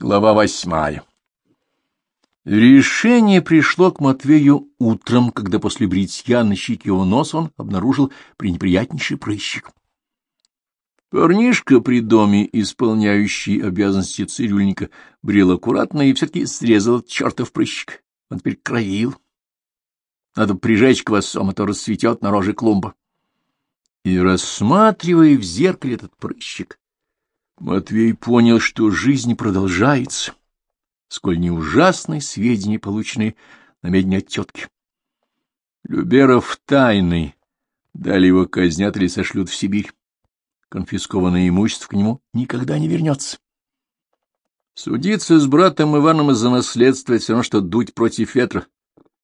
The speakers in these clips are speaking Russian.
Глава восьмая Решение пришло к Матвею утром, когда после бритья на щеке его нос он обнаружил пренеприятнейший прыщик. Парнишка при доме, исполняющий обязанности цирюльника, брел аккуратно и все-таки срезал чертов прыщик. Он теперь кровил. Надо прижечь квасом, а то расцветет на роже клумба. И, рассматривая в зеркале этот прыщик, Матвей понял, что жизнь продолжается, сколь не ужасны сведения, полученные на медне от тетки. Люберов тайный, далее его казнят или сошлют в Сибирь. Конфискованное имущество к нему никогда не вернется. Судиться с братом Иваном из-за наследства — все равно, что дуть против ветра.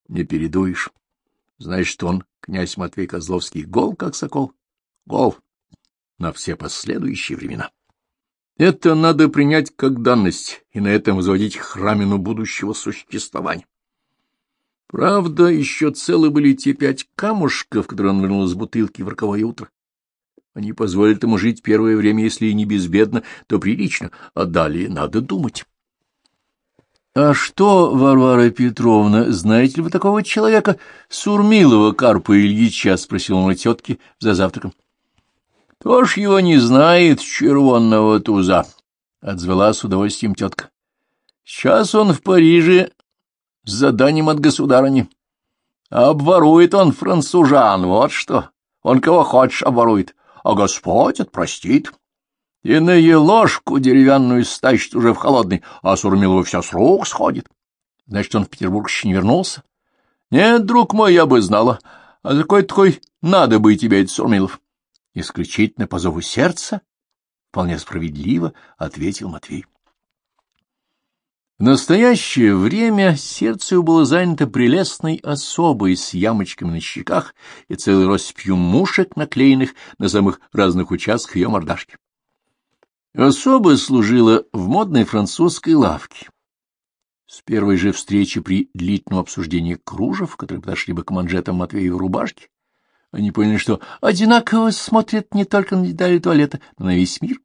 Не передуешь. Значит, он, князь Матвей Козловский, гол, как сокол. Гол на все последующие времена. Это надо принять как данность и на этом возводить храмину будущего существования. Правда, еще целы были те пять камушков, которые он вынул из бутылки в роковое утро. Они позволят ему жить первое время, если и не безбедно, то прилично, а далее надо думать. — А что, Варвара Петровна, знаете ли вы такого человека, Сурмилова Карпа Ильича? — спросил он у тетки за завтраком. — Кто ж его не знает, червонного туза? — отзвала с удовольствием тетка. — Сейчас он в Париже с заданием от государыни. Обворует он францужан, вот что. Он кого хочешь обворует, а Господь отпростит. Иные ложку деревянную стащит уже в холодный, а Сурмилова вся с рук сходит. Значит, он в Петербург еще не вернулся? Нет, друг мой, я бы знала. А какой такой надо бы тебе, это Сурмилов? Исключительно по зову сердца? Вполне справедливо, — ответил Матвей. В настоящее время сердце было занято прелестной особой с ямочками на щеках и целой россыпью мушек, наклеенных на самых разных участках ее мордашки. Особа служила в модной французской лавке. С первой же встречи при длительном обсуждении кружев, которые подошли бы к манжетам Матвеевой рубашки, они поняли, что одинаково смотрят не только на детали туалета, но на весь мир.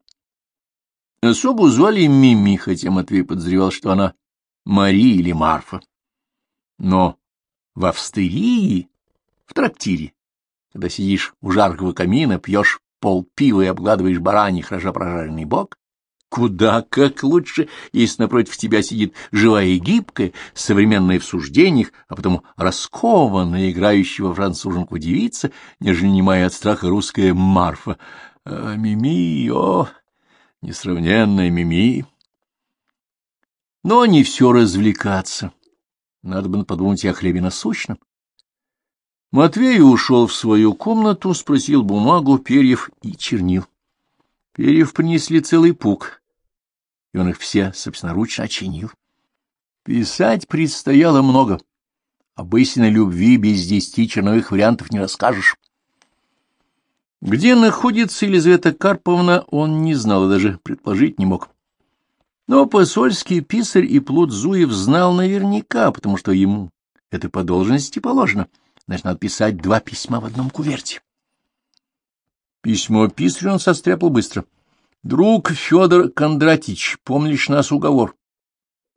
Особу звали Мими, хотя Матвей подозревал, что она Мария или Марфа. Но в Австрии, в трактире, когда сидишь у жаркого камина, пьешь пол пива и обгладываешь бараний хорошо прожаренный бок, Куда как лучше, если напротив тебя сидит живая и гибкая, современная в суждениях, а потом раскованная, играющая во француженку девица, нежели немая от страха русская Марфа. А Мими, о, несравненная Мими! Но не все развлекаться. Надо бы подумать о хлебе насущном. Матвей ушел в свою комнату, спросил бумагу, перьев и чернил. Перьев принесли целый пук и он их все собственноручно очинил. Писать предстояло много. Об истинной любви без десяти черновых вариантов не расскажешь. Где находится Елизавета Карповна, он не знал и даже предположить не мог. Но посольский писарь и плут Зуев знал наверняка, потому что ему это по должности положено. Значит, надо писать два письма в одном куверте. Письмо писарь он состряпал быстро — Друг Федор Кондратич, помнишь нас уговор?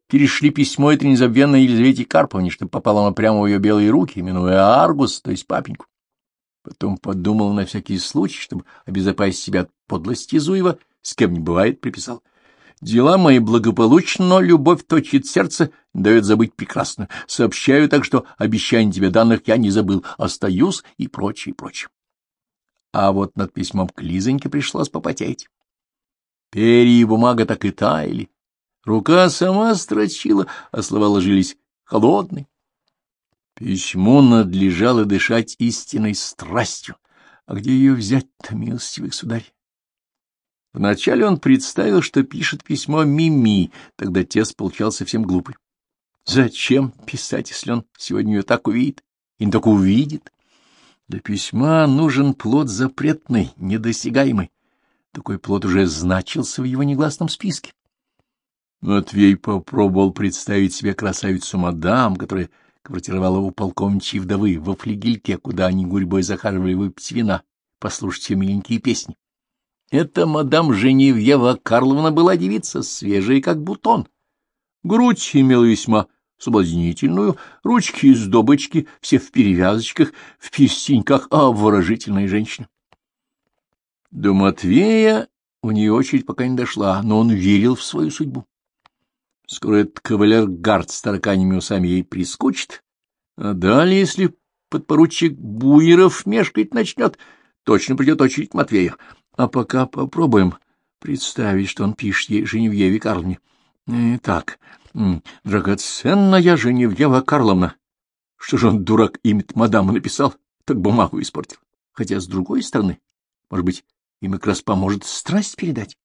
Перешли письмо это незабвенной Елизавете Карповне, чтобы попало оно прямо в ее белые руки, минуя Аргус, то есть папеньку. Потом подумал на всякий случай, чтобы обезопасить себя от подлости Зуева, с кем не бывает, приписал. Дела мои благополучны, но любовь точит сердце, дает забыть прекрасно. Сообщаю так, что обещаний тебе данных я не забыл, остаюсь и прочее, и прочее. А вот над письмом к Лизоньке пришлось попотеть. Перья и бумага так и таяли. Рука сама строчила, а слова ложились холодные. Письмо надлежало дышать истинной страстью. А где ее взять-то, милостивый государь? Вначале он представил, что пишет письмо Мими, тогда тес получался совсем глупый. Зачем писать, если он сегодня ее так увидит? И не только увидит. Для письма нужен плод запретный, недосягаемый. Такой плод уже значился в его негласном списке. Матвей попробовал представить себе красавицу мадам, которая квартировала у полковничьей вдовы во флигельке, куда они гурьбой захаживали выпить вина, послушать ее миленькие песни. Эта мадам Женевьева Карловна была девица, свежая, как бутон, Грудь имела весьма соблазнительную, ручки из добочки, все в перевязочках, в перстеньках, а обворожительная женщина. До Матвея у нее очередь пока не дошла, но он верил в свою судьбу. Скоро этот кавалер Гард с тараканями усами ей прискучит, а далее, если подпоручик Буеров мешкать начнет, точно придет очередь Матвея. А пока попробуем представить, что он пишет ей Женевьеве Карловне. Итак, драгоценная Женевьева Карловна. Что же он, дурак, имя мадаму написал, так бумагу испортил. Хотя, с другой стороны, может быть, им как раз поможет страсть передать.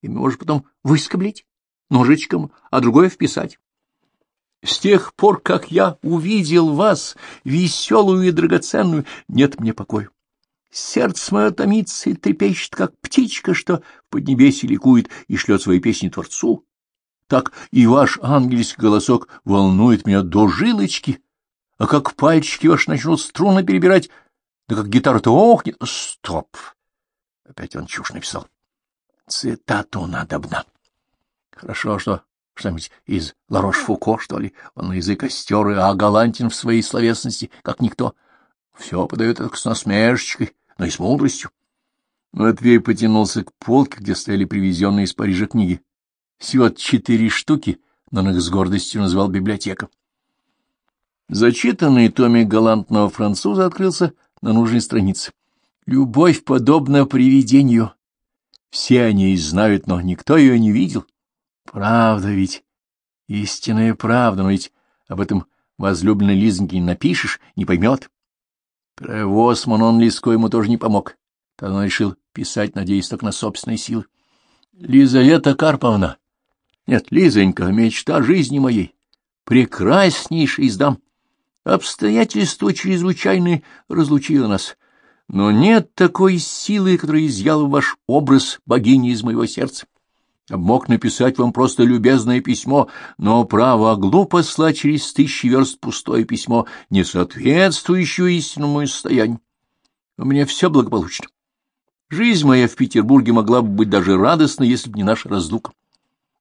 И может потом выскоблить ножичком, а другое вписать. С тех пор, как я увидел вас, веселую и драгоценную, нет мне покоя. Сердце мое томится и трепещет, как птичка, что в поднебесье ликует и шлет свои песни Творцу. Так и ваш ангельский голосок волнует меня до жилочки, а как пальчики ваши начнут струны перебирать, да как гитара-то охнет. Стоп! Опять он чушь написал. Цитату надобно. Хорошо, что что-нибудь из Ларош-Фуко, что ли? Он на язык остер, а галантен в своей словесности, как никто. Все подает это с насмешечкой, но и с мудростью. Матвей потянулся к полке, где стояли привезенные из Парижа книги. Всего четыре штуки, но он их с гордостью назвал библиотека. Зачитанный томик галантного француза открылся на нужной странице. Любовь подобна привидению. Все они и знают, но никто ее не видел. Правда ведь, истинная правда, но ведь об этом возлюбленной Лизоньке не напишешь, не поймет. Про Восман он Лиско ему тоже не помог. Тогда он решил писать, надеясь только на собственные силы. Лизавета Карповна. Нет, Лизонька, мечта жизни моей. Прекраснейший из дам. Обстоятельства чрезвычайные разлучили нас. Но нет такой силы, которая изъяла ваш образ богини из моего сердца. Я мог написать вам просто любезное письмо, но право глупо слать через тысячи верст пустое письмо, не соответствующее истинному состоянию. У меня все благополучно. Жизнь моя в Петербурге могла бы быть даже радостной, если бы не наша разлука.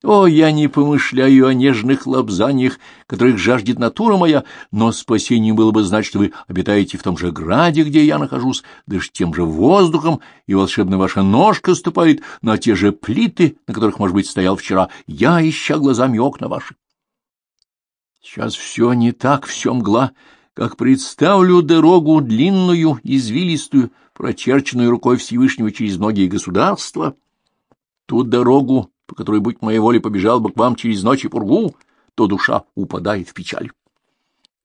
О, я не помышляю о нежных лобзаниях, которых жаждет натура моя, но спасением было бы знать, что вы обитаете в том же граде, где я нахожусь, дышите тем же воздухом, и волшебно ваша ножка ступает на те же плиты, на которых, может быть, стоял вчера, я, ища глазами окна ваши. Сейчас все не так, все мгла, как представлю дорогу длинную, извилистую, прочерченную рукой Всевышнего через многие государства, ту дорогу по которой, будь моей волей, побежал бы к вам через ночь и пургу, то душа упадает в печаль.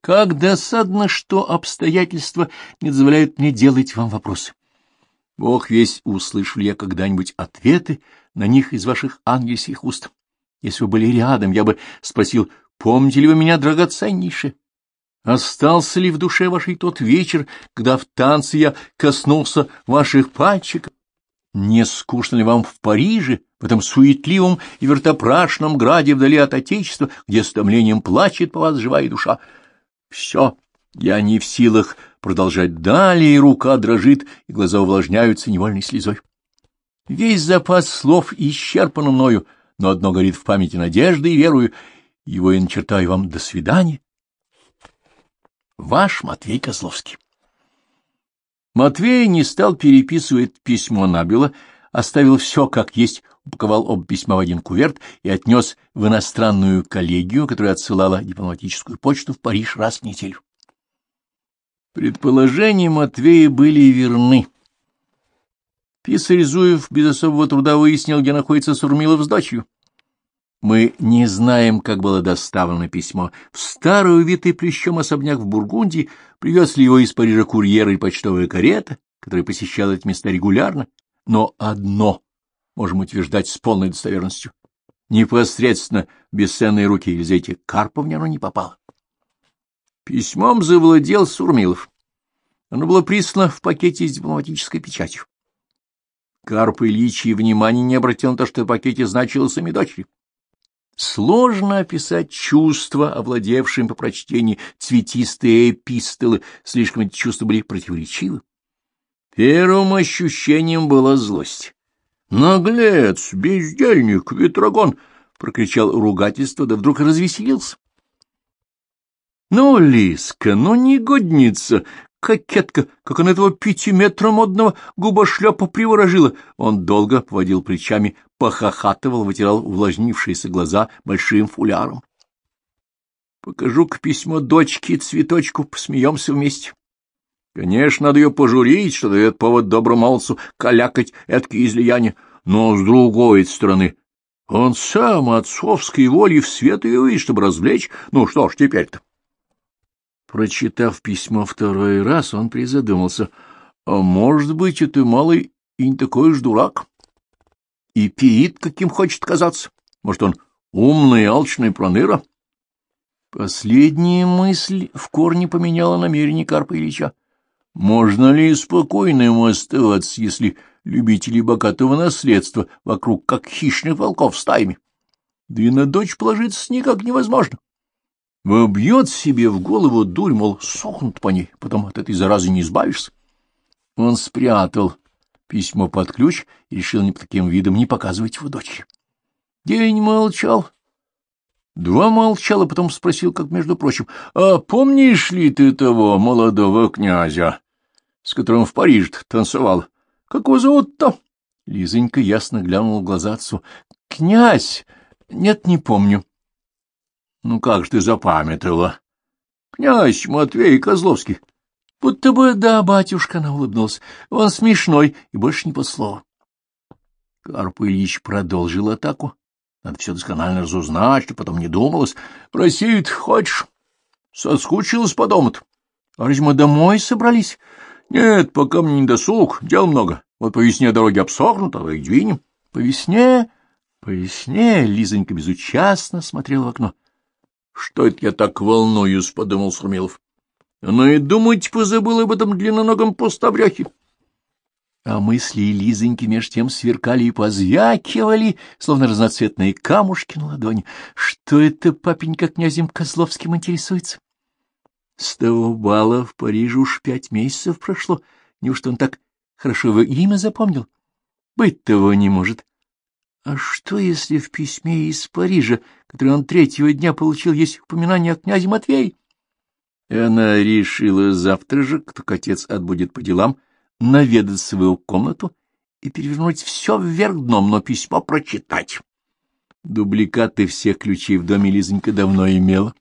Как досадно, что обстоятельства не дозволяют мне делать вам вопросы. Бог весь, услышал я когда-нибудь ответы на них из ваших ангельских уст. Если вы были рядом, я бы спросил, помните ли вы меня, драгоценнейшее? Остался ли в душе вашей тот вечер, когда в танце я коснулся ваших пальчиков? Не скучно ли вам в Париже, в этом суетливом и вертопрашном граде вдали от Отечества, где с томлением плачет по вас живая душа? Все, я не в силах продолжать далее, и рука дрожит, и глаза увлажняются невольной слезой. Весь запас слов исчерпан мною, но одно горит в памяти надежды и верую, его я начертаю вам «до свидания». Ваш Матвей Козловский Матвей не стал переписывать письмо набело, оставил все как есть, упаковал оба письма в один куверт и отнес в иностранную коллегию, которая отсылала дипломатическую почту в Париж раз в неделю. Предположения Матвея были верны. Писарь Зуев без особого труда выяснил, где находится Сурмилов с дочерью. Мы не знаем, как было доставлено письмо. В старый увитый плещом особняк в Бургундии привез ли его из Парижа курьер и почтовая карета, которая посещала эти места регулярно. Но одно можем утверждать с полной достоверностью. Непосредственно в бесценные руки Елизавете Карповне оно не попало. Письмом завладел Сурмилов. Оно было прислано в пакете с дипломатической печатью. Карп Ильич и внимания не обратил на то, что в пакете значилось имя дочери. Сложно описать чувства, овладевшие по прочтении цветистые эпистолы, слишком эти чувства были противоречивы. Первым ощущением была злость. Наглец, бездельник, ветрогон, прокричал ругательство, да вдруг развеселился. — Ну, Лиска, ну, негодница, кокетка, как он этого пятиметра модного губошлепа приворожила. Он долго поводил плечами, похохатывал, вытирал увлажнившиеся глаза большим фуляром. — Покажу-ка письмо дочке цветочку, посмеемся вместе. Конечно, надо ее пожурить, что дает повод добромолцу калякать эткие излияния, но, с другой стороны, он сам отцовской волей в свет ее видит, чтобы развлечь. Ну что ж теперь-то? Прочитав письмо второй раз, он призадумался. А может быть, это малый и не такой уж дурак? И пиит, каким хочет казаться. Может, он умный, алчный проныра? Последняя мысль в корне поменяла намерение Карпа Ильича. Можно ли спокойно ему оставаться, если любители богатого наследства вокруг как хищных волков стаями? Да и на дочь положиться никак невозможно. Вобьет себе в голову дурь, мол, сохнут по ней, потом от этой заразы не избавишься. Он спрятал письмо под ключ и решил ни по таким видом не показывать его дочери. День молчал. Два молчал, а потом спросил, как между прочим, «А помнишь ли ты того молодого князя, с которым в Париж танцевал? Как его зовут-то?» Лизонька ясно глянула в глаза отцу. «Князь? Нет, не помню. Ну как ж ты запамятовала? Князь Матвей Козловский. Будто бы да, батюшка, она улыбнулась. Он смешной и больше не по слову. Карп Ильич продолжил атаку. Надо все досконально разузнать, что потом не думалось. Просить хочешь? Соскучилась по дому-то. А разве мы домой собрались? Нет, пока мне не досуг, дел много. Вот по весне дороги обсохнут, а их двинем. По весне, по весне Лизонька безучастно смотрела в окно. Что это я так волнуюсь, — подумал Сурмилов. Но и думать позабыл об этом длинноногом пустобрехе. А мысли Лизоньки меж тем сверкали и позвякивали, словно разноцветные камушки на ладони. Что это папенька князем Козловским интересуется? С того бала в Париже уж пять месяцев прошло. Неужто он так хорошо его имя запомнил? Быть того не может. А что, если в письме из Парижа, которое он третьего дня получил, есть упоминание о князе Матвее? И она решила завтра же, как отец отбудет по делам, наведаться в его комнату и перевернуть все вверх дном, но письмо прочитать. Дубликаты всех ключей в доме Лизонька давно имела.